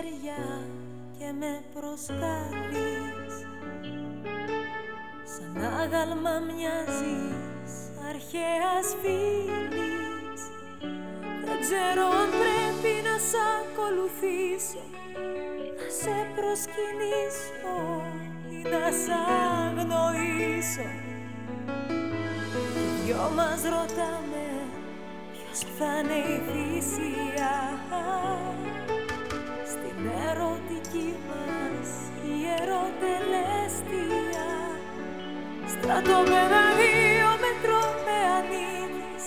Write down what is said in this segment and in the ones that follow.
χέρια και με προσκάλεις Σαν άγαλμα μοιάζεις αρχαίας φίλης. Δεν ξέρω αν πρέπει να σ' ακολουθήσω Να σε προσκυνήσω ή να σ' αγνοήσω. Οι δυο μας ρωτάμε ποιος θα είναι η θυσία Στρατόπεδα δύο μετρό με ανήνεις.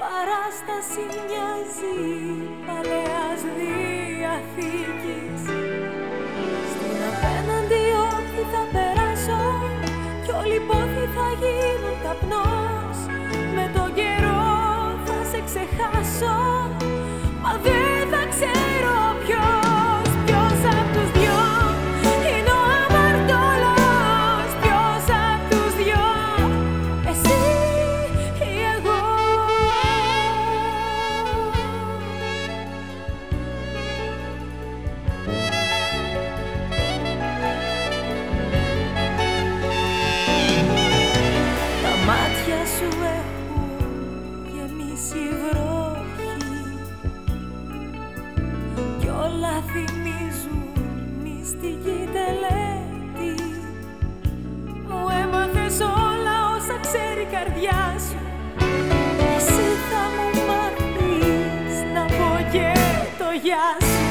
Παράσταση μοιάζει παλαιάς διαθήκης. Στην απέναντι όχθη θα περάσω Κι όλοι οι πόθοι θα γίνουν καπνός όλα θυμίζουν μυστική τελέτη. Μου έμαθες όλα όσα ξέρει η καρδιά σου. Εσύ θα μου μάθεις να πω και το γεια σου